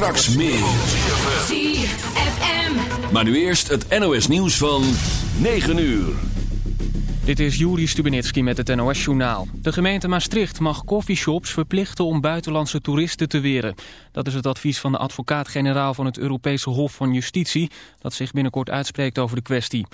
Straks meer. ZFM. Maar nu eerst het NOS nieuws van 9 uur. Dit is Juri Stubenitski met het NOS-journaal. De gemeente Maastricht mag coffeeshops verplichten om buitenlandse toeristen te weren. Dat is het advies van de advocaat-generaal van het Europese Hof van Justitie... dat zich binnenkort uitspreekt over de kwestie.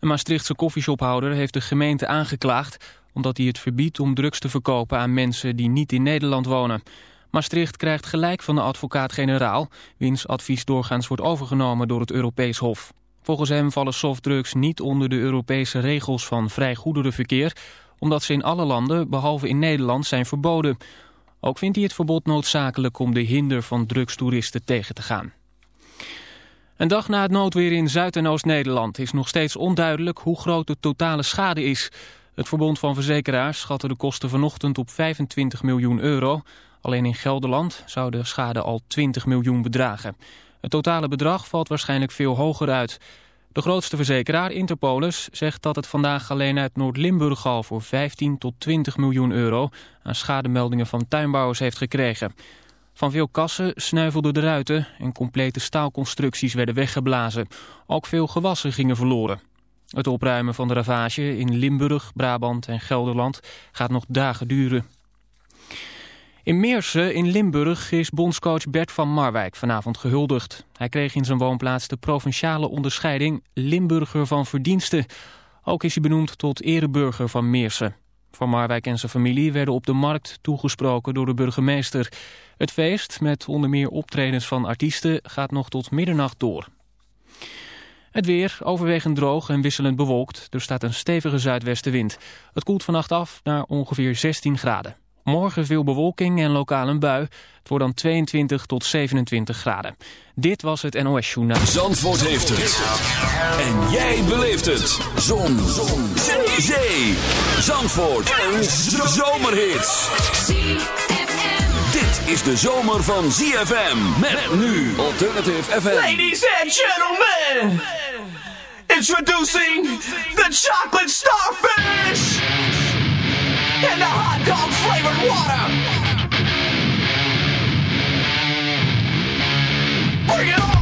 Een Maastrichtse koffieshophouder heeft de gemeente aangeklaagd... omdat hij het verbiedt om drugs te verkopen aan mensen die niet in Nederland wonen. Maastricht krijgt gelijk van de advocaat-generaal... wiens advies doorgaans wordt overgenomen door het Europees Hof. Volgens hem vallen softdrugs niet onder de Europese regels van vrij goederenverkeer... omdat ze in alle landen, behalve in Nederland, zijn verboden. Ook vindt hij het verbod noodzakelijk om de hinder van drugstoeristen tegen te gaan. Een dag na het noodweer in Zuid- en Oost-Nederland is nog steeds onduidelijk hoe groot de totale schade is. Het Verbond van Verzekeraars schatte de kosten vanochtend op 25 miljoen euro. Alleen in Gelderland zou de schade al 20 miljoen bedragen. Het totale bedrag valt waarschijnlijk veel hoger uit. De grootste verzekeraar, Interpolis, zegt dat het vandaag alleen uit Noord-Limburg al voor 15 tot 20 miljoen euro aan schademeldingen van tuinbouwers heeft gekregen. Van veel kassen sneuvelden de ruiten en complete staalconstructies werden weggeblazen. Ook veel gewassen gingen verloren. Het opruimen van de ravage in Limburg, Brabant en Gelderland gaat nog dagen duren. In Meersen in Limburg is bondscoach Bert van Marwijk vanavond gehuldigd. Hij kreeg in zijn woonplaats de provinciale onderscheiding Limburger van Verdiensten. Ook is hij benoemd tot ereburger van Meersen. Van Marwijk en zijn familie werden op de markt toegesproken door de burgemeester. Het feest, met onder meer optredens van artiesten, gaat nog tot middernacht door. Het weer, overwegend droog en wisselend bewolkt. Er staat een stevige zuidwestenwind. Het koelt vannacht af naar ongeveer 16 graden. Morgen veel bewolking en lokaal een bui. Het wordt dan 22 tot 27 graden. Dit was het NOS Journaal. Zandvoort heeft het. En jij beleeft het. Zon. Zon. Zee. Zee. Zandvoort. Een zomerhit. ZFM. Dit is de zomer van ZFM. Met nu Alternative FM. Ladies and gentlemen, introducing the chocolate starfish and the hot dog flavored water. Bring it on!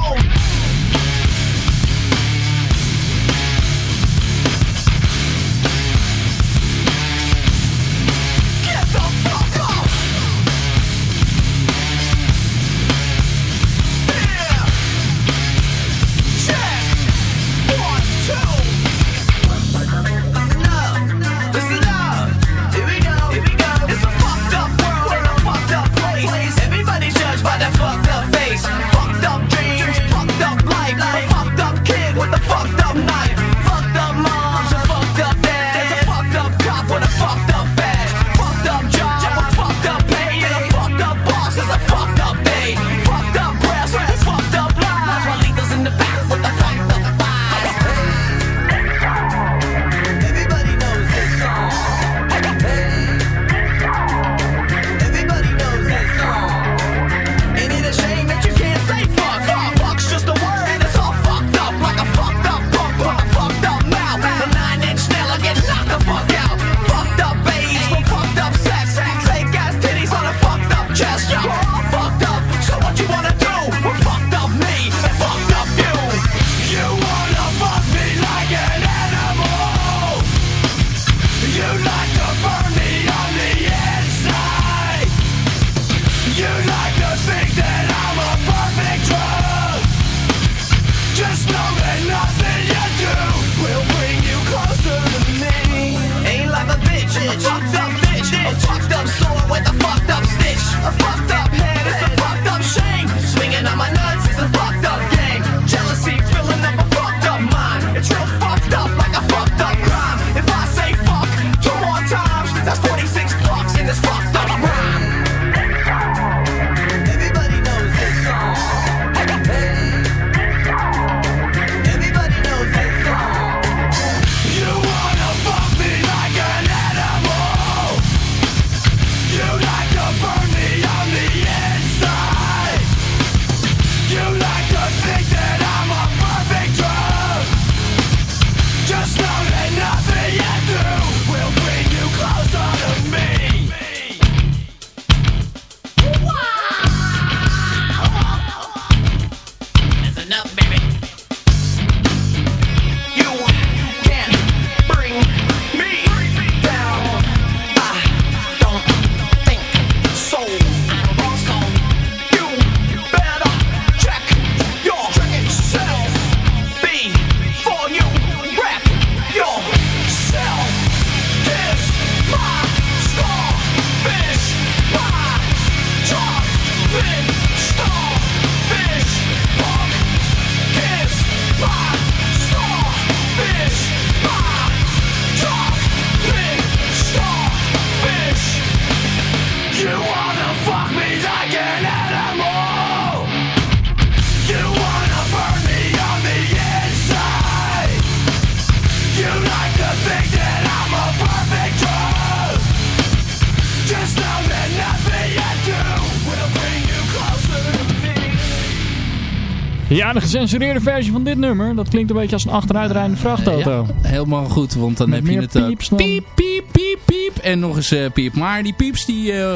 Ja, de gecensureerde versie van dit nummer, dat klinkt een beetje als een achteruitrijdende vrachtauto. Ja, helemaal goed, want dan Met heb je het ook pieps dan- piep, piep, piep, piep en nog eens eh, piep. Maar die pieps die, eh,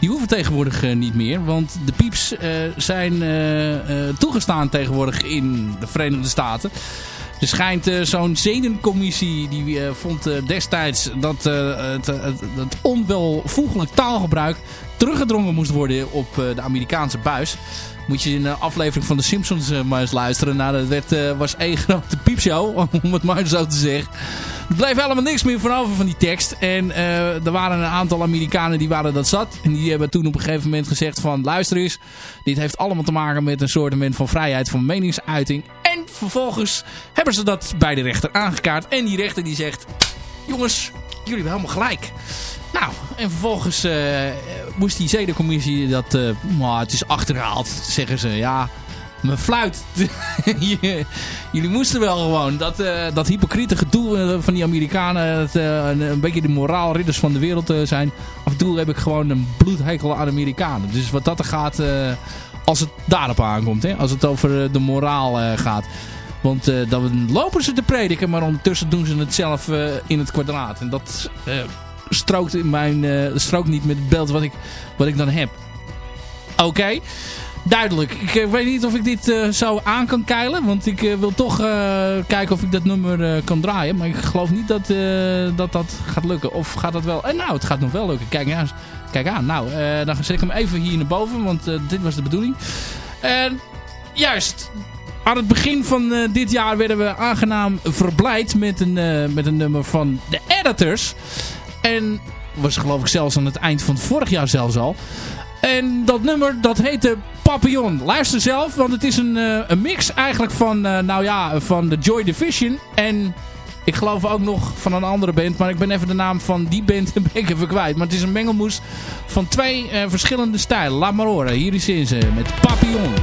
die hoeven tegenwoordig eh, niet meer, want de pieps eh, zijn eh, eh, toegestaan tegenwoordig in de Verenigde Staten. Er schijnt eh, zo'n zedencommissie, die eh, vond eh, destijds dat eh, het, het, onwelvoegelijk taalgebruik teruggedrongen moest worden op eh, de Amerikaanse buis. Moet je in een aflevering van The Simpsons eh, maar eens luisteren. Nou, dat werd, eh, was één grote piepshow, om het maar zo te zeggen. Er bleef helemaal niks meer van over van die tekst. En eh, er waren een aantal Amerikanen die waren dat zat. En die hebben toen op een gegeven moment gezegd van... Luister eens, dit heeft allemaal te maken met een soort van vrijheid van meningsuiting. En vervolgens hebben ze dat bij de rechter aangekaart. En die rechter die zegt... Jongens, jullie hebben helemaal gelijk. Nou, en vervolgens eh, moest die zedencommissie dat... eh maar het is achterhaald, zeggen ze. Ja, mijn fluit. Jullie moesten wel gewoon dat, eh, dat hypocriete gedoe van die Amerikanen... Eh, een, een beetje de moraalridders van de wereld zijn. Af en toe heb ik gewoon een bloedhekel aan Amerikanen. Dus wat dat er gaat... als het daarop aankomt, hè? als het over de moraal gaat... Want dan lopen ze te prediken, maar ondertussen doen ze het zelf in het kwadraat. En dat strookt, in mijn, eh, strookt niet met het beeld wat ik, wat ik dan heb. Oké, duidelijk. Ik eh, weet niet of ik dit eh, zo aan kan keilen. Want ik wil toch kijken of ik dat nummer kan draaien. Maar ik geloof niet dat, dat dat gaat lukken. Of gaat dat wel? En nou, het gaat nog wel lukken. Kijk, ja, kijk aan. Nou, dan zet ik hem even hier naar boven. Want dit was de bedoeling. En juist, aan het begin van dit jaar werden we aangenaam verblijd met een, met een nummer van de Editors. En was geloof ik zelfs aan het eind van vorig jaar zelfs al. En dat nummer dat heette Papillon. Luister zelf, want het is een, eh, een mix eigenlijk van, eh, nou ja, van de Joy Division. En ik geloof ook nog van een andere band. Maar ik ben even de naam van die band ben ik even kwijt. Maar het is een mengelmoes van twee eh, verschillende stijlen. Laat maar horen. Hier is ze met Papillon.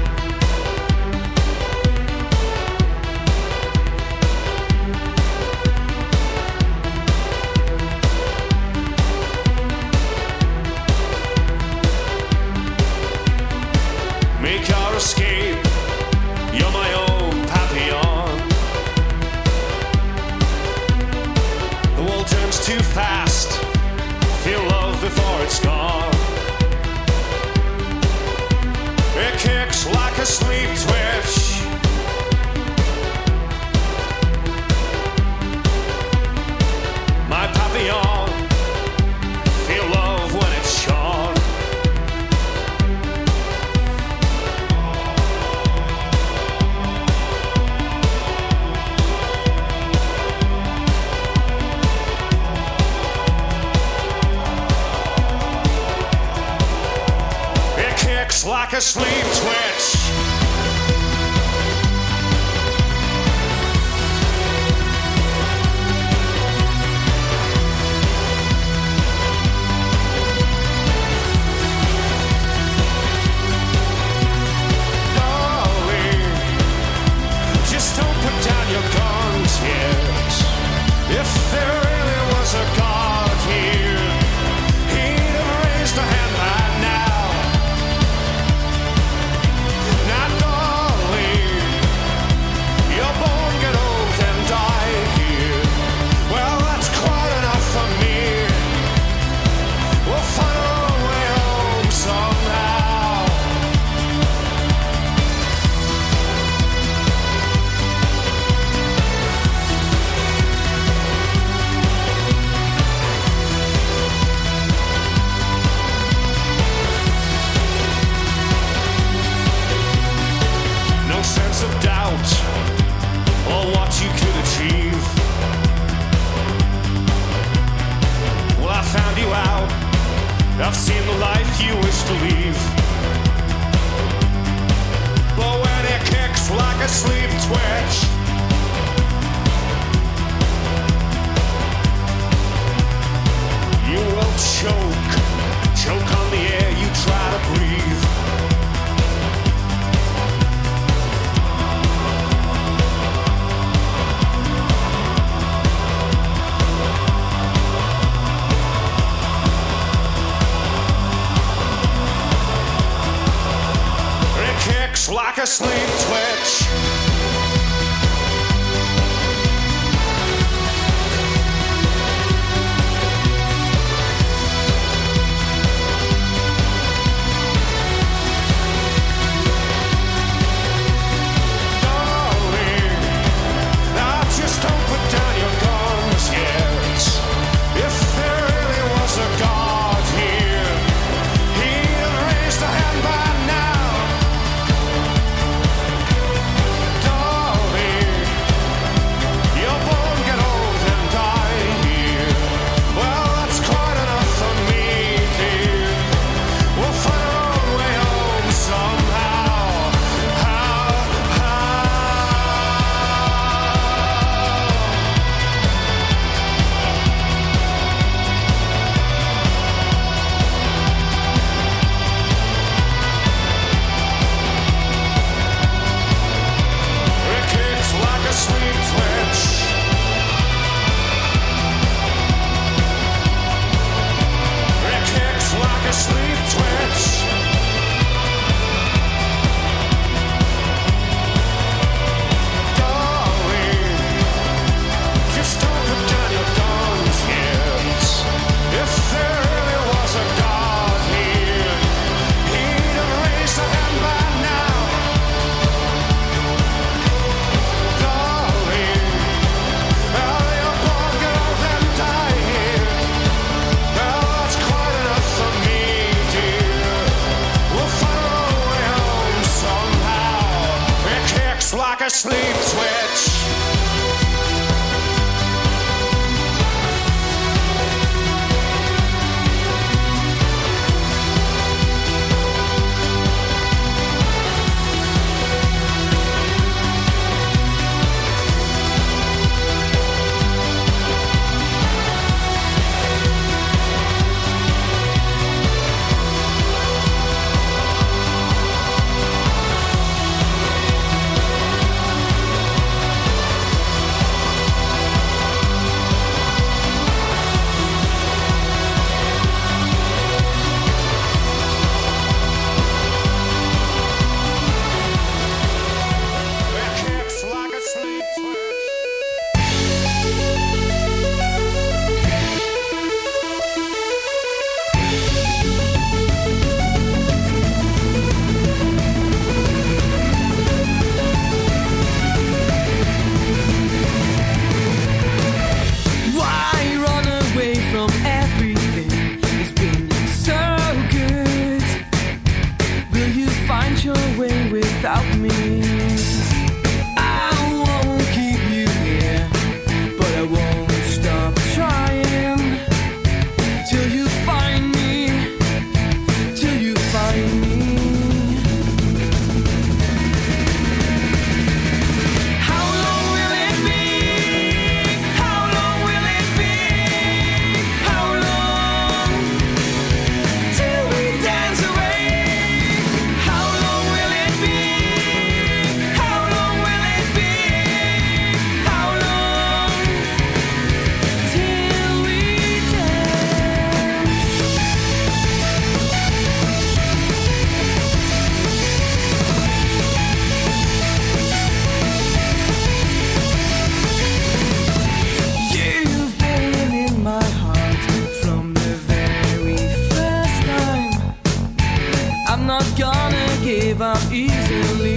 easily.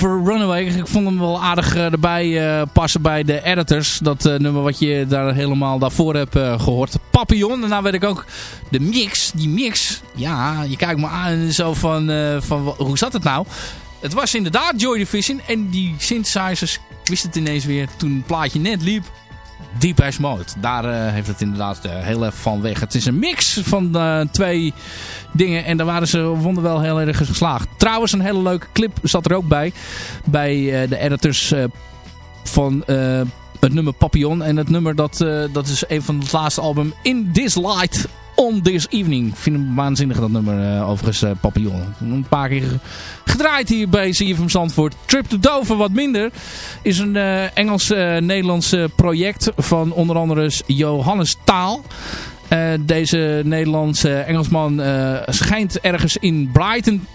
Dover, Runaway. Ik vond hem wel aardig eh, erbij eh, passen bij de editors. Dat eh, nummer wat je daar helemaal daarvoor hebt gehoord. Papillon. Nou weet ik ook de mix. Die mix. Ja, je kijkt me aan en zo van, van hoe zat het nou? Het was inderdaad Joy Division. En die synthesizers wist het ineens weer toen het plaatje net liep. Deep Mode. Daar uh, heeft het inderdaad uh, heel even van weg. Het is een mix van uh, twee dingen. En daar waren ze wonder wel heel erg geslaagd. Trouwens, een hele leuke clip zat er ook bij. Bij de editors van het nummer Papillon. En het nummer dat, dat is een van het laatste album In This Light On This Evening. Ik vind hem waanzinnig dat nummer uh, overigens uh, Papillon. Een paar keer gedraaid hier bij CFM Zandvoort. Trip to Dover wat minder. Is een uh, Engels-Nederlands project van onder andere Johannes Taal. deze Nederlandse Engelsman schijnt ergens in Brighton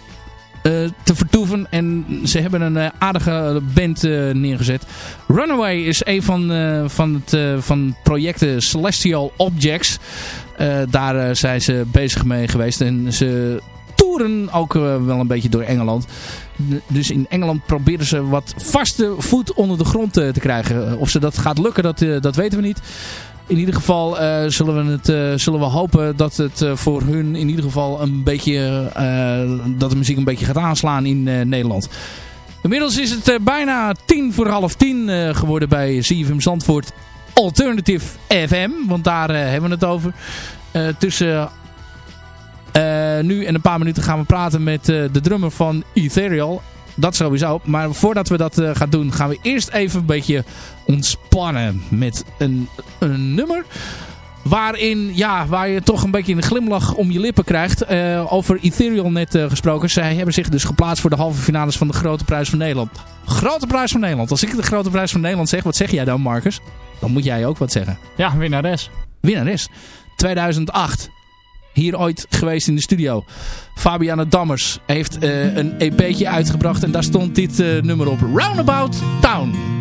te vertoeven. En ze hebben een aardige band neergezet. Runaway is een van, van het van projecten Celestial Objects. Uh, daar uh, zijn ze bezig mee geweest. En ze toeren ook uh, wel een beetje door Engeland. Dus in Engeland proberen ze wat vaste voet onder de grond te krijgen. Of ze dat gaat lukken, dat, dat weten we niet. In ieder geval zullen, we het, zullen we hopen dat het voor hun in ieder geval een beetje, dat de muziek een beetje gaat aanslaan in Nederland. Inmiddels is het bijna tien voor half tien geworden bij CFM Zandvoort Alternative FM. Want daar uh, hebben we het over. Uh, tussen uh, nu en een paar minuten gaan we praten met de drummer van Ethereal. Dat sowieso. Maar voordat we dat gaan doen gaan we eerst even een beetje ontspannen met een, een nummer. Waarin, ja, waar je toch een beetje een glimlach om je lippen krijgt. Over Ethereal net gesproken. Zij hebben zich dus geplaatst voor de halve finales van de Grote Prijs van Nederland. Grote Prijs van Nederland. Als ik de Grote Prijs van Nederland zeg, wat zeg jij dan Marcus? Dan moet jij ook wat zeggen. Ja, winnares. Winnares. 2008. Hier ooit geweest in de studio. Fabiana Dammers heeft uh, een EP'tje uitgebracht. En daar stond dit uh, nummer op. Roundabout Town.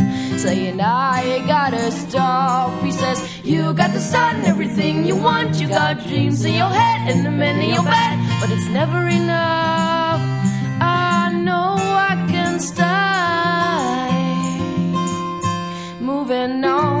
saying I gotta stop. He says you got the sun, everything you want. You got dreams in your head and the men in your bed, but it's never enough. I know I can stay moving on,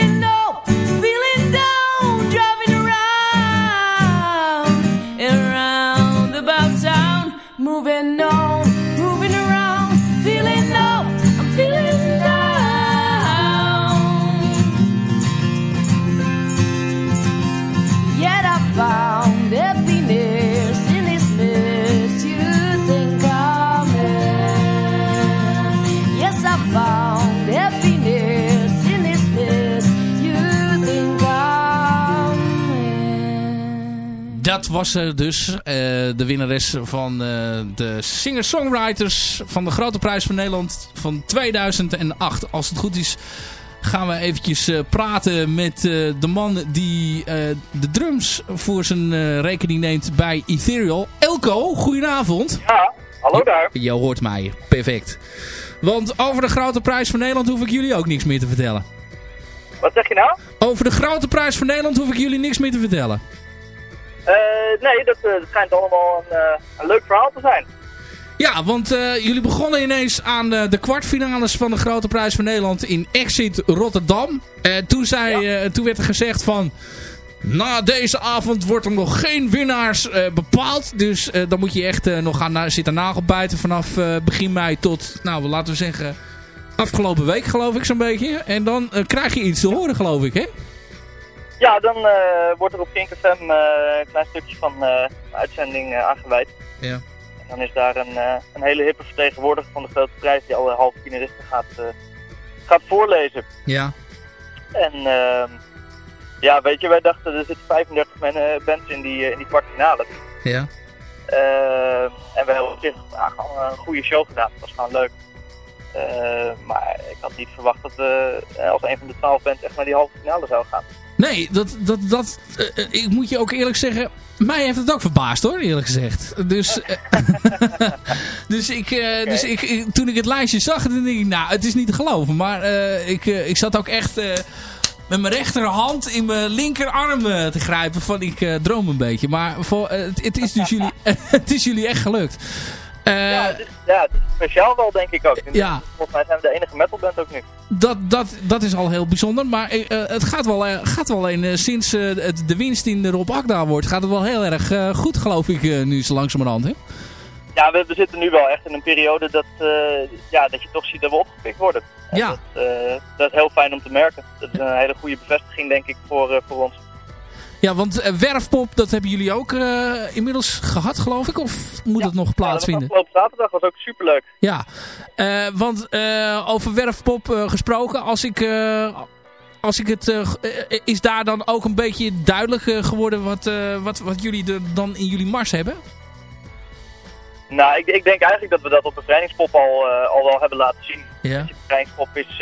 was eh, dus eh, de winnares van eh, de singer-songwriters van de Grote Prijs van Nederland van 2008. Als het goed is gaan we eventjes eh, praten met de man die de drums voor zijn rekening neemt bij Ethereal. Elko, goedenavond. Ja, hallo daar. Je hoort mij, perfect. Want over de Grote Prijs van Nederland hoef ik jullie ook niks meer te vertellen. Wat zeg je nou? Over de Grote Prijs van Nederland hoef ik jullie niks meer te vertellen. Eh, nee, dat, eh, dat schijnt allemaal een, eh, een leuk verhaal te zijn. Ja, want jullie begonnen ineens aan de kwartfinales van de Grote Prijs van Nederland in Exit Rotterdam. Toen, zei, toen werd er gezegd van... Na deze avond wordt er nog geen winnaars bepaald. Dus dan moet je echt nog gaan na zitten nagelbijten vanaf begin mei tot, nou laten we zeggen, afgelopen week geloof ik zo'n beetje. En dan krijg je iets te horen geloof ik, hè? Ja, dan eh, wordt er op Kink FM eh, een klein stukje van eh, een uitzending aangeweid. Ja. En dan is daar een, een hele hippe vertegenwoordiger van de grote prijs die alle halve finalisten gaat, gaat voorlezen. Ja. En ehm, ja, weet je, wij dachten er zitten 35 men, eh, bands in die, in die kwartfinale. Ja. Ehm, en we hebben op zich gewoon een goede show gedaan. Het was gewoon leuk. Ehm, maar ik had niet verwacht dat we als een van de 12 bands echt naar die halve finale zou gaan. Nee, dat, dat, dat, eh, eh, ik moet je ook eerlijk zeggen, mij heeft het ook verbaasd hoor, eerlijk gezegd. Dus, eh, dus, ik, dus ik, ik- toen ik het lijstje zag, dan denk ik, nou, het is niet te geloven. Maar ik, ik zat ook echt met mijn rechterhand in mijn linkerarm te grijpen van ik droom een beetje. Maar voor, het, het, is dus jullie, het is jullie echt gelukt. Eh, ja, het is, ja, is speciaal wel denk ik ook. Ja. Volgens mij zijn we de enige metalband ook nu. dat, dat, dat is al heel bijzonder. Maar eh, eh, het gaat wel, eh, gaat wel in, sinds het de winst in de Rob Akda wordt, gaat het wel heel erg goed geloof ik nu zo langzamerhand. Hè? Ja, we, we zitten nu wel echt in een periode dat, ja, dat je toch ziet dat we opgepikt worden. En Ja. Dat, dat is heel fijn om te merken. Dat is een hele goede bevestiging denk ik voor, voor ons. Ja, want eh, werfpop, dat hebben jullie ook eh, inmiddels gehad geloof ik? Of moet het nog plaatsvinden? Ja, afgelopen zaterdag was ook superleuk. Ja, eh, want over werfpop gesproken, als ik, als ik het, is daar dan ook een beetje duidelijk geworden wat, wat, wat jullie er dan in jullie mars hebben? Nou, ik, ik denk eigenlijk dat we dat op de bevrijdingspop al, al wel hebben laten zien. Ja, De bevrijdingspop is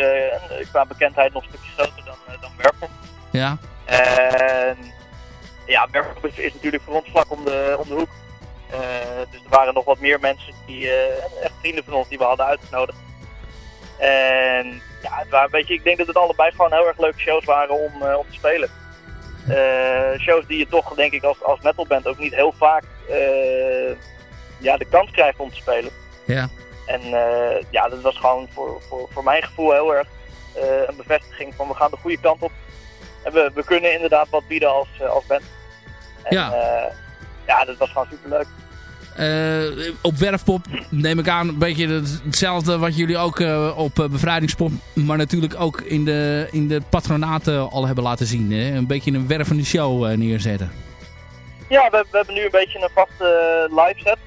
qua bekendheid nog een stukje groter dan, dan Werpop. ja, En ja, Werpop is, is natuurlijk voor ons vlak om de, om de hoek. Eh, dus er waren nog wat meer mensen, die, eh, echt vrienden van ons, die we hadden uitgenodigd. En ja, het waren, weet je, ik denk dat het allebei gewoon heel erg leuke shows waren om, eh, om te spelen. Shows die je toch, denk ik, als, als metalband ook niet heel vaak ja, de kans krijgt om te spelen. ja. En ja, dat was gewoon voor, voor, voor mijn gevoel heel erg een bevestiging van we gaan de goede kant op. En we, we kunnen inderdaad wat bieden als, als band. En, Ja. eh, ja, dat was gewoon superleuk. Eh, op werfpop neem ik aan een beetje het- hetzelfde wat jullie ook eh, op bevrijdingspop, maar natuurlijk ook in de, in de patronaten al hebben laten zien. Hè? Een beetje een wervende show neerzetten. Ja, we, we hebben nu een beetje een vaste live set.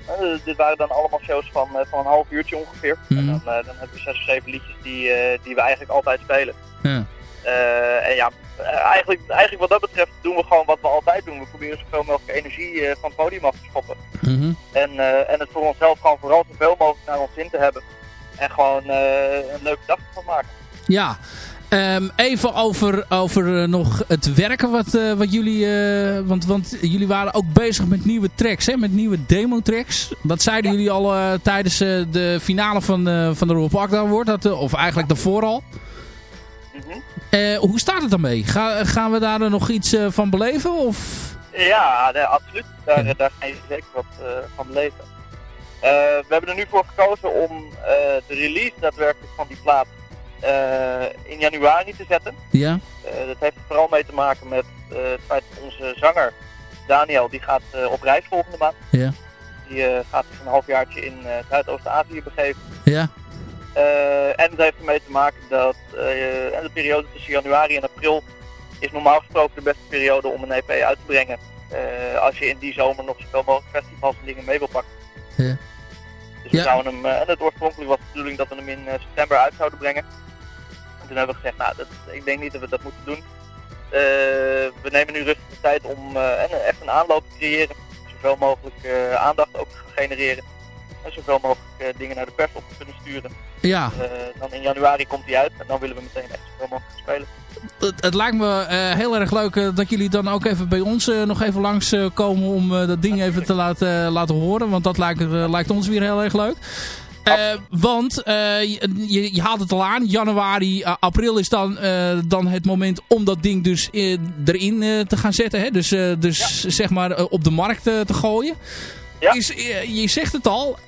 Dit waren dan allemaal shows van, van een half uurtje ongeveer. En Mhm. dan, dan hebben we zes of zeven liedjes die, die we eigenlijk altijd spelen. Ja. Eh, en ja, eh, eigenlijk, eigenlijk wat dat betreft doen we gewoon wat we altijd doen. We proberen zoveel mogelijk energie eh, van het podium af te schoppen. Mhm. En, en het voor onszelf gewoon vooral zoveel mogelijk naar ons zin te hebben. En gewoon een leuke dag van maken. Ja, Ehm, even over, over nog het werken wat, wat jullie... want, want jullie waren ook bezig met nieuwe tracks, hè? Met nieuwe demo-tracks. Dat zeiden jullie al tijdens de finale van, van de Rob Akda Award. Dat, of eigenlijk daarvoor al. Mhm. Eh, hoe staat het? Ga, gaan we daar nog iets eh, van beleven? Of... Ja, nee, absoluut. Daar, daar ga je zeker wat eh, van beleven. We hebben er nu voor gekozen om de release daadwerkelijk van die plaat in januari te zetten. Ja? Dat heeft er vooral mee te maken met het feit dat onze zanger Daniel, die gaat op reis volgende maand. Ja. Die gaat zich een halfjaartje in Zuidoost-Azië begeven. Ja? Eh, en het heeft ermee te maken dat eh, de periode tussen januari en april is normaal gesproken de beste periode om een EP uit te brengen. Eh, als je in die zomer nog zoveel mogelijk festivals en dingen mee wil pakken. Ja. Dus we Ja. zouden hem, en het oorspronkelijk was de bedoeling dat we hem in september uit zouden brengen. En toen hebben we gezegd, nou, dat, ik denk niet dat we dat moeten doen. We nemen nu rustig de tijd om eh, en echt een aanloop te creëren. Zoveel mogelijk aandacht ook te genereren. En zoveel mogelijk dingen naar de pers op te kunnen sturen. Ja. Eh, dan in januari komt hij uit en dan willen we meteen echt zoveel mogelijk spelen. Het, het lijkt me eh, heel erg leuk eh, dat jullie dan ook even bij ons nog even langs eh, komen om dat ding even te laten, laten horen. Want dat lijkt, lijkt ons weer heel erg leuk. Want je, je, haalt het al aan. Januari, april is dan, dan het moment om dat ding dus erin te gaan zetten. Hè? Dus, dus zeg maar op de markt te gooien. Ja. Is, je zegt het al,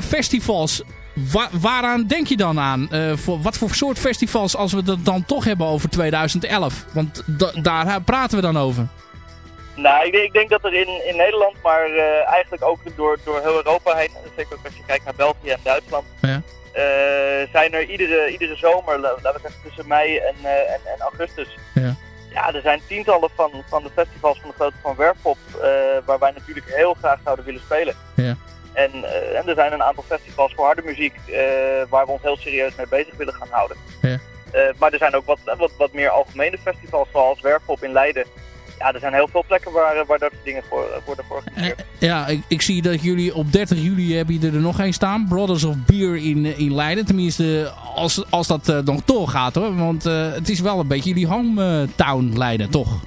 festivals. Wa- waaraan denk je dan aan? Eh, voor, wat voor soort festivals als we dat dan toch hebben over 2011? Want da- daar praten we dan over. Nou, ik denk, ik denk dat er in, in Nederland, maar eh, eigenlijk ook door, door heel Europa heen, zeker ook als je kijkt naar België en Duitsland, Ja. eh, zijn er iedere, iedere zomer, la- laten we zeggen tussen mei en, en, en augustus, Ja. ja, er zijn tientallen van, van de festivals van de grootte van Werkpop, eh, waar wij natuurlijk heel graag zouden willen spelen. Ja. En, eh, en er zijn een aantal festivals voor harde muziek eh, waar we ons heel serieus mee bezig willen gaan houden. Ja. Eh, maar er zijn ook wat, wat, wat meer algemene festivals, zoals Werkpop in Leiden. Ja, er zijn heel veel plekken waar, waar dat soort dingen voor, worden georganiseerd. Ja, ik, ik zie dat jullie op 30 juli hebben er nog een staan. Brothers of Beer in, in Leiden. Tenminste, als, als dat nog doorgaat hoor. Want het is wel een beetje jullie hometown Leiden, toch?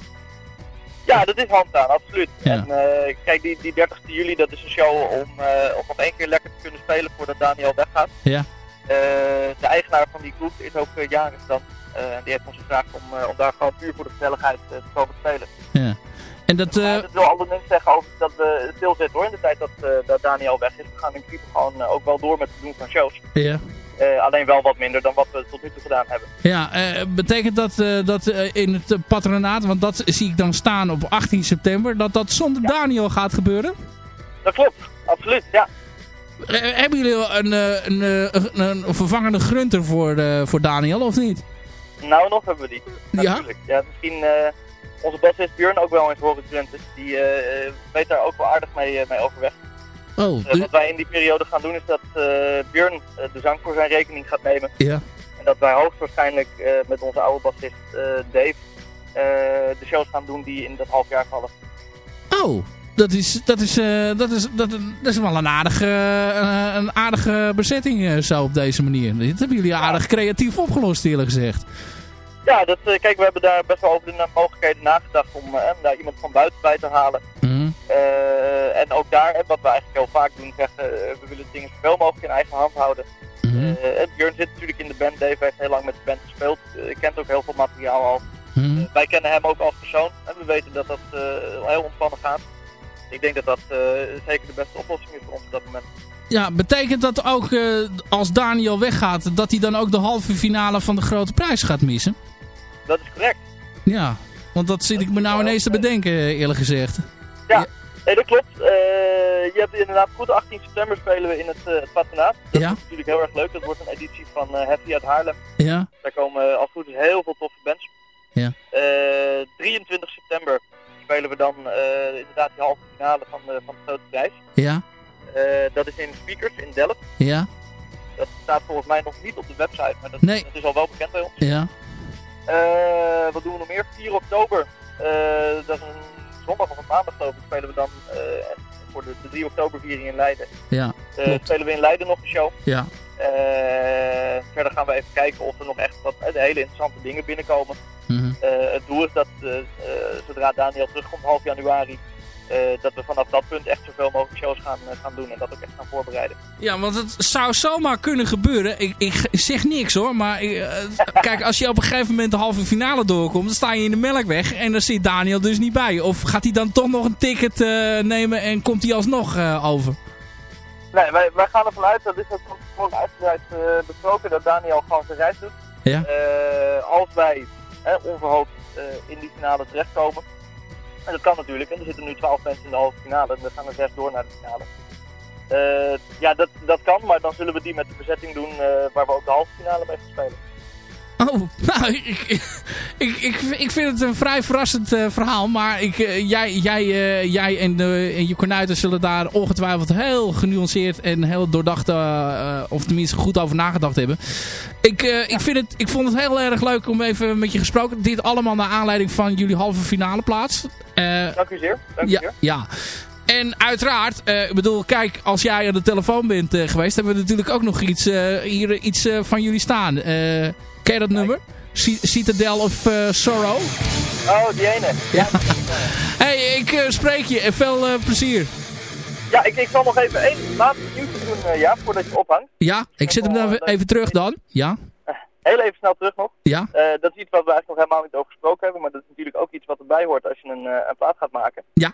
Ja, dat is handtaan, absoluut. Ja. En eh, kijk, die, die 30 juli, dat is een show om, eh, om nog één keer lekker te kunnen spelen voordat Daniel weggaat. Ja. Eh, de eigenaar van die groep is ook uh, jarig dan. Die heeft ons gevraagd om, om daar gewoon puur voor de gezelligheid te komen spelen. Ja. En dat... Dat wil al niks zeggen over dat we stilzitten hoor, in de tijd dat, dat Daniel weg is. We gaan in principe gewoon ook wel door met het doen van shows. ja. Eh, alleen wel wat minder dan wat we tot nu toe gedaan hebben. Ja, eh, betekent dat, eh, dat in het patronaat, want dat zie ik dan staan op 18 september, dat dat zonder Daniel gaat gebeuren? Dat klopt, absoluut, ja. Hebben jullie een, een, een, een vervangende grunter voor, voor Daniel, of niet? Nou, nog hebben we die. Ja? Natuurlijk. Ja, misschien onze bassist Björn ook wel eens horen grunten. Die weet daar ook wel aardig mee, mee overweg. Oh, Eh, dus- wat wij in die periode gaan doen is dat eh Björn eh, de zang voor zijn rekening gaat nemen. ja. En dat wij hoogstwaarschijnlijk eh, met onze oude bassist eh, Dave eh, de shows gaan doen die in dat half jaar vallen. Oh, dat is, dat is, eh, dat is, dat, dat is wel een aardige, eh, een aardige bezetting eh, zo op deze manier. Dit hebben jullie aardig creatief opgelost eerlijk gezegd. Ja, dat, eh, kijk, we hebben daar best wel over de mogelijkheden nagedacht om eh, daar iemand van buiten bij te halen. Eh, en ook daar, eh, wat we eigenlijk heel vaak doen, zeggen eh, we willen dingen zoveel mogelijk in eigen hand houden. En Björn zit natuurlijk in de band, Dave heeft heel lang met de band gespeeld, kent ook heel veel materiaal al. Mhm. Wij kennen hem ook als persoon en we weten dat dat heel ontspannen gaat. Ik denk dat dat zeker de beste oplossing is voor ons op dat moment. Ja, betekent dat ook als Daniel weggaat, dat hij dan ook de halve finale van de grote prijs gaat missen? Dat is correct. Ja, want dat zit ik me nou ineens te bedenken eerlijk gezegd. Nee, dat klopt. Eh, je hebt inderdaad goed, 18 september spelen we in het, het patronaat. Dat Ja. is natuurlijk heel erg leuk. Dat wordt een editie van eh Happy uit Haarlem. Ja, Daar komen als goed is heel veel toffe bands. Ja. Eh, 23 september spelen we dan inderdaad die halve finale van de, van de grote prijs. ja, dat is in Speakers in Delft. ja, Dat staat volgens mij nog niet op de website, maar dat, Nee. dat is al wel bekend bij ons. ja. Wat doen we nog meer? 4 oktober. Dat is een zondag of een maandag geloof ik. Spelen we dan eh, voor de, de 3 oktober viering in Leiden. Ja, Eh, spelen we in Leiden nog een show. Ja. Eh, verder gaan we even kijken of er nog echt wat hele interessante dingen binnenkomen. Mhm. Het doel is dat zodra Daniel terugkomt half januari, dat we vanaf dat punt echt zoveel mogelijk shows gaan, eh, gaan doen en dat ook echt gaan voorbereiden. Ja, want het zou zomaar kunnen gebeuren. Ik, ik zeg niks hoor, maar ik, eh, kijk, als je op een gegeven moment de halve finale doorkomt, dan sta je in de melkweg en dan zit Daniel dus niet bij. Of gaat hij dan toch nog een ticket eh, nemen en komt hij alsnog eh, over? Nee, wij, wij gaan ervan uit, dat is ook van tevoren uitgebreid eh, besproken, dat Daniel gewoon zijn reis doet. Ja. Eh, als wij eh, onverhoopt eh, in die finale terechtkomen, en dat kan natuurlijk, en er zitten nu 12 mensen in de halve finale en er gaan er zes door naar de finale. Eh, ja, dat, dat kan, maar dan zullen we die met de bezetting doen eh, waar we ook de halve finale mee gaan spelen. Oh, nou, ik, ik, ik, ik vind het een vrij verrassend eh, verhaal. Maar ik, eh, jij, jij, eh, jij en, en je kornuiten zullen daar ongetwijfeld heel genuanceerd en heel doordacht, of tenminste goed over nagedacht hebben. Ik, ik, vind het, ik vond het heel erg leuk om even met je gesproken. Dit allemaal naar aanleiding van jullie halve finale plaats. Dank u zeer. Dank u ja, zeer. ja. En uiteraard, ik bedoel, kijk, als jij aan de telefoon bent geweest, hebben we natuurlijk ook nog iets, hier iets van jullie staan. Ken je dat nummer? Citadel of eh, Sorrow? Oh, die ene. Ja. hey, ik eh, spreek je en veel eh, plezier. Ja, ik, ik zal nog even één laatste nieuwtje doen, ja, voordat je ophangt. Ja, ik zet hem dan even- even terug dan. Ja, Heel even snel terug nog. ja. Dat is iets wat we eigenlijk nog helemaal niet over gesproken hebben, maar dat is natuurlijk ook iets wat erbij hoort als je een, een plaat gaat maken. Ja.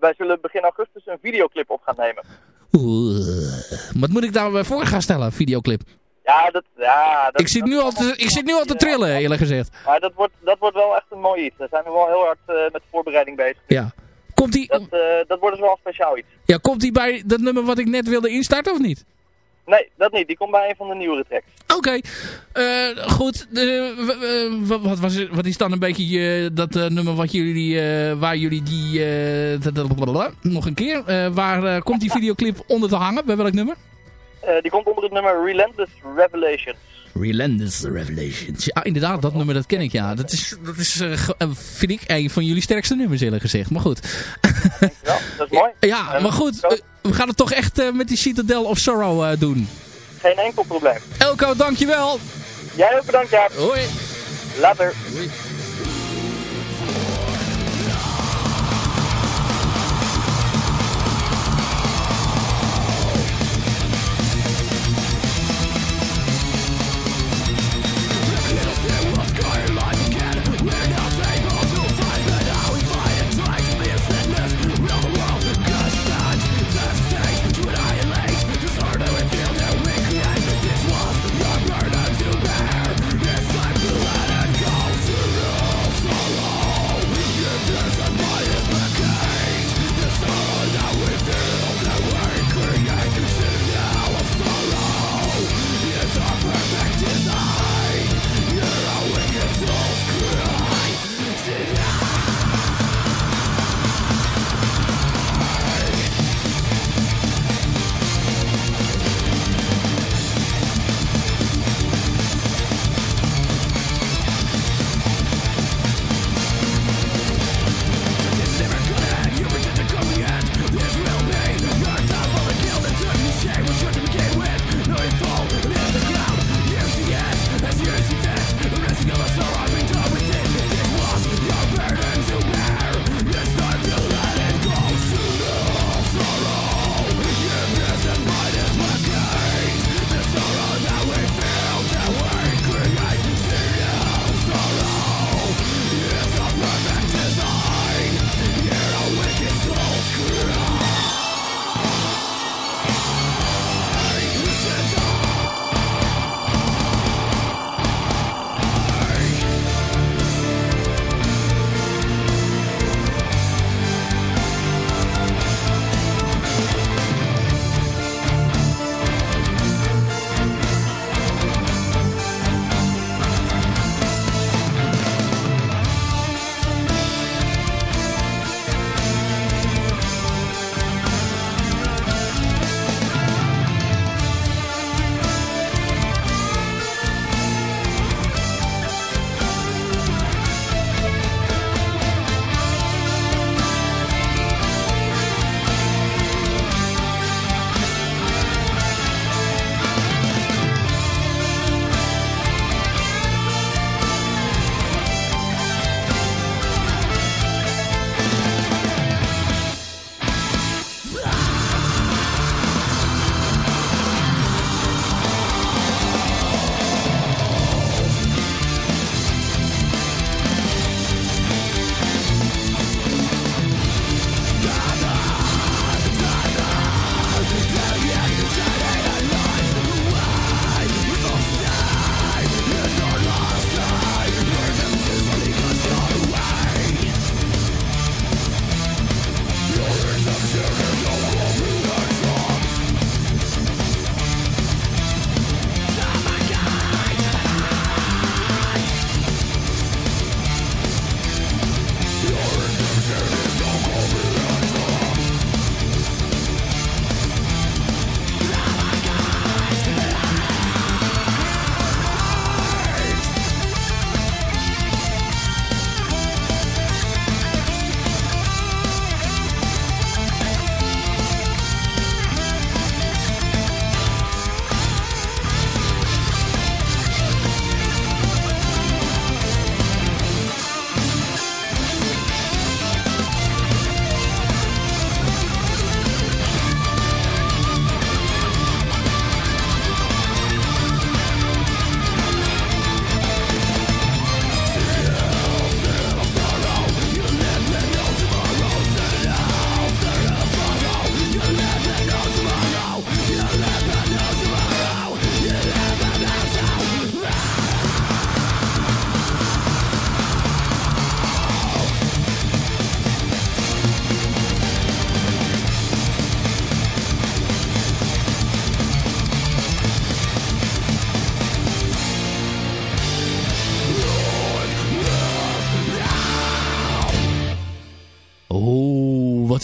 Wij zullen begin augustus een videoclip op gaan nemen. Oeh, wat moet ik daar voor gaan stellen, videoclip? Ja, dat... Ja, dat Ik zit nu al te, ik zit nu al te trillen, eerlijk gezegd. Maar dat wordt, dat wordt wel echt een mooi iets. Daar zijn we wel heel hard eh, met de voorbereiding bezig. Ja. Komt die, Dat, eh, dat wordt dus wel een speciaal iets. ja, komt die bij dat nummer wat ik net wilde instarten of niet? Nee, dat niet. Die komt bij een van de nieuwere tracks. Oké, Eh, goed. Eh, wat, was, wat is dan een beetje eh, dat eh, nummer wat jullie, eh, waar jullie die... eh, nog een keer. Eh, waar eh, komt die videoclip onder te hangen? Bij welk nummer? Eh, die komt onder het nummer Relentless Revelations. Relentless Revelations. Ja, inderdaad, dat nummer dat ken ik, ja. Dat is, dat is eh, eh, vind ik, een van jullie sterkste nummers, eerlijk gezegd. Maar goed. Ja, dat is mooi. Ja, maar goed. we gaan het toch echt met die Citadel of Sorrow doen. Geen enkel probleem. Elko, dankjewel. Jij ook bedankt, ja. Hoi. Later.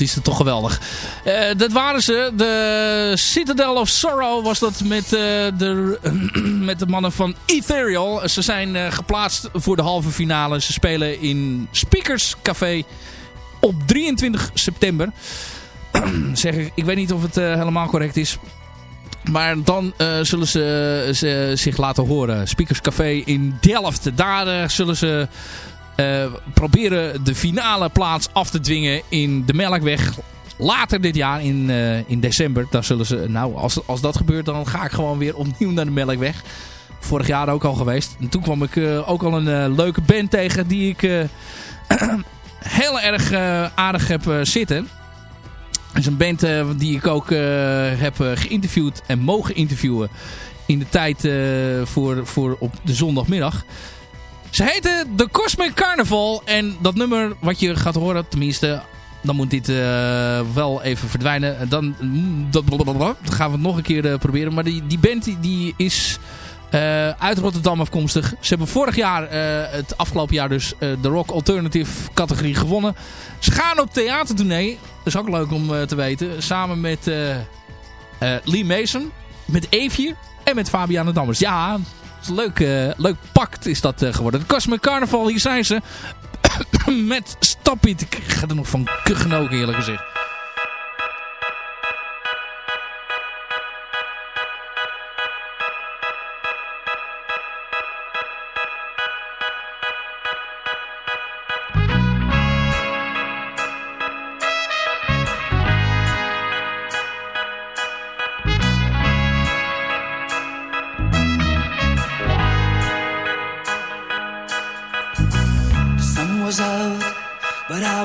Is het toch geweldig. Eh, dat waren ze. De Citadel of Sorrow was dat met, eh, de, met de mannen van Ethereal. Ze zijn eh, geplaatst voor de halve finale. Ze spelen in Speakers Café op 23 september. zeg ik, ik weet niet of het helemaal correct is. Maar dan zullen ze, zich laten horen. Speakers Café in Delft. Daar zullen ze proberen de finale plaats af te dwingen in de Melkweg. Later dit jaar in, uh, in december. Dan zullen ze, nou als, als dat gebeurt dan ga ik gewoon weer opnieuw naar de Melkweg. Vorig jaar ook al geweest. En toen kwam ik uh, ook al een leuke band tegen die ik heel erg aardig heb zitten. Het is een band die ik ook heb geïnterviewd en mogen interviewen in de tijd voor, voor op de zondagmiddag. Ze heten The Cosmic Carnival. En dat nummer wat je gaat horen, tenminste, dan moet dit uh, wel even verdwijnen. Dan, dat, dan gaan we het nog een keer uh, proberen. Maar die, die band die, is uh, uit Rotterdam afkomstig. Ze hebben vorig jaar, het afgelopen jaar dus, de Rock Alternative categorie gewonnen. Ze gaan op theatertournee. Dat is ook leuk om te weten. Samen met Lee Mason, met Eefje en met Fabiana Dammers. Ja, leuk, uh, leuk pakt is dat uh, geworden. De Cosmic Carnival, hier zijn ze. met Stappiet. Ik ga er nog van kuchen ook eerlijk gezegd.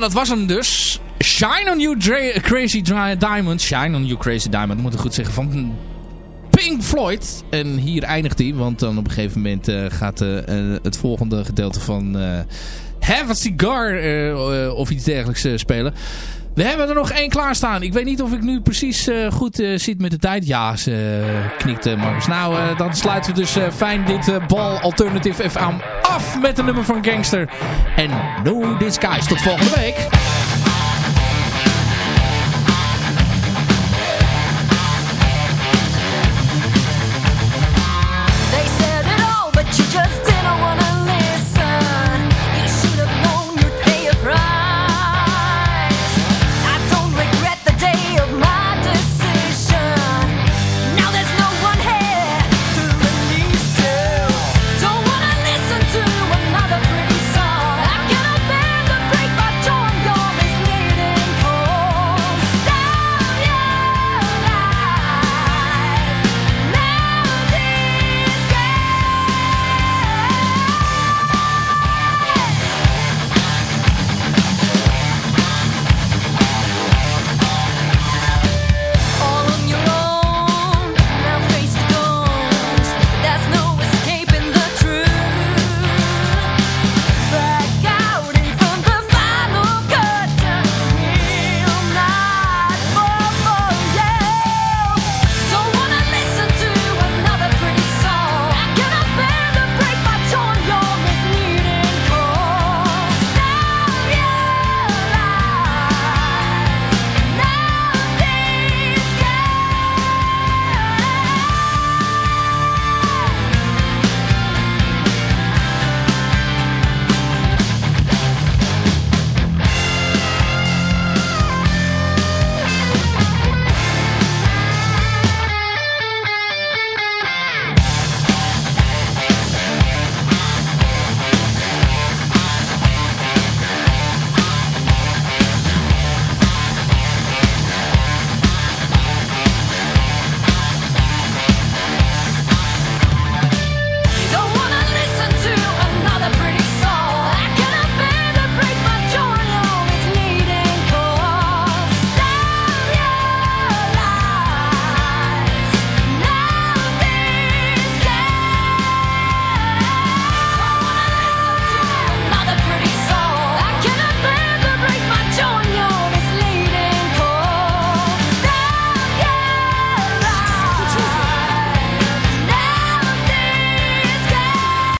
dat was hem dus. Shine on You Crazy Diamond. Shine on You Crazy Diamond, moet ik goed zeggen. Van Pink Floyd. En hier eindigt hij, want dan op een gegeven moment eh, gaat eh, eh, het volgende gedeelte van Have a Cigar of iets dergelijks spelen. We hebben er nog één klaarstaan. Ik weet niet of ik nu precies eh, goed eh, zit met de tijd. Ja, ze uh, knikt uh, Marcus. Nou, uh, dan sluiten we dus uh, fijn dit uh, Bal Alternative FM af met een nummer van Gangster. En No Disguise. Tot volgende week.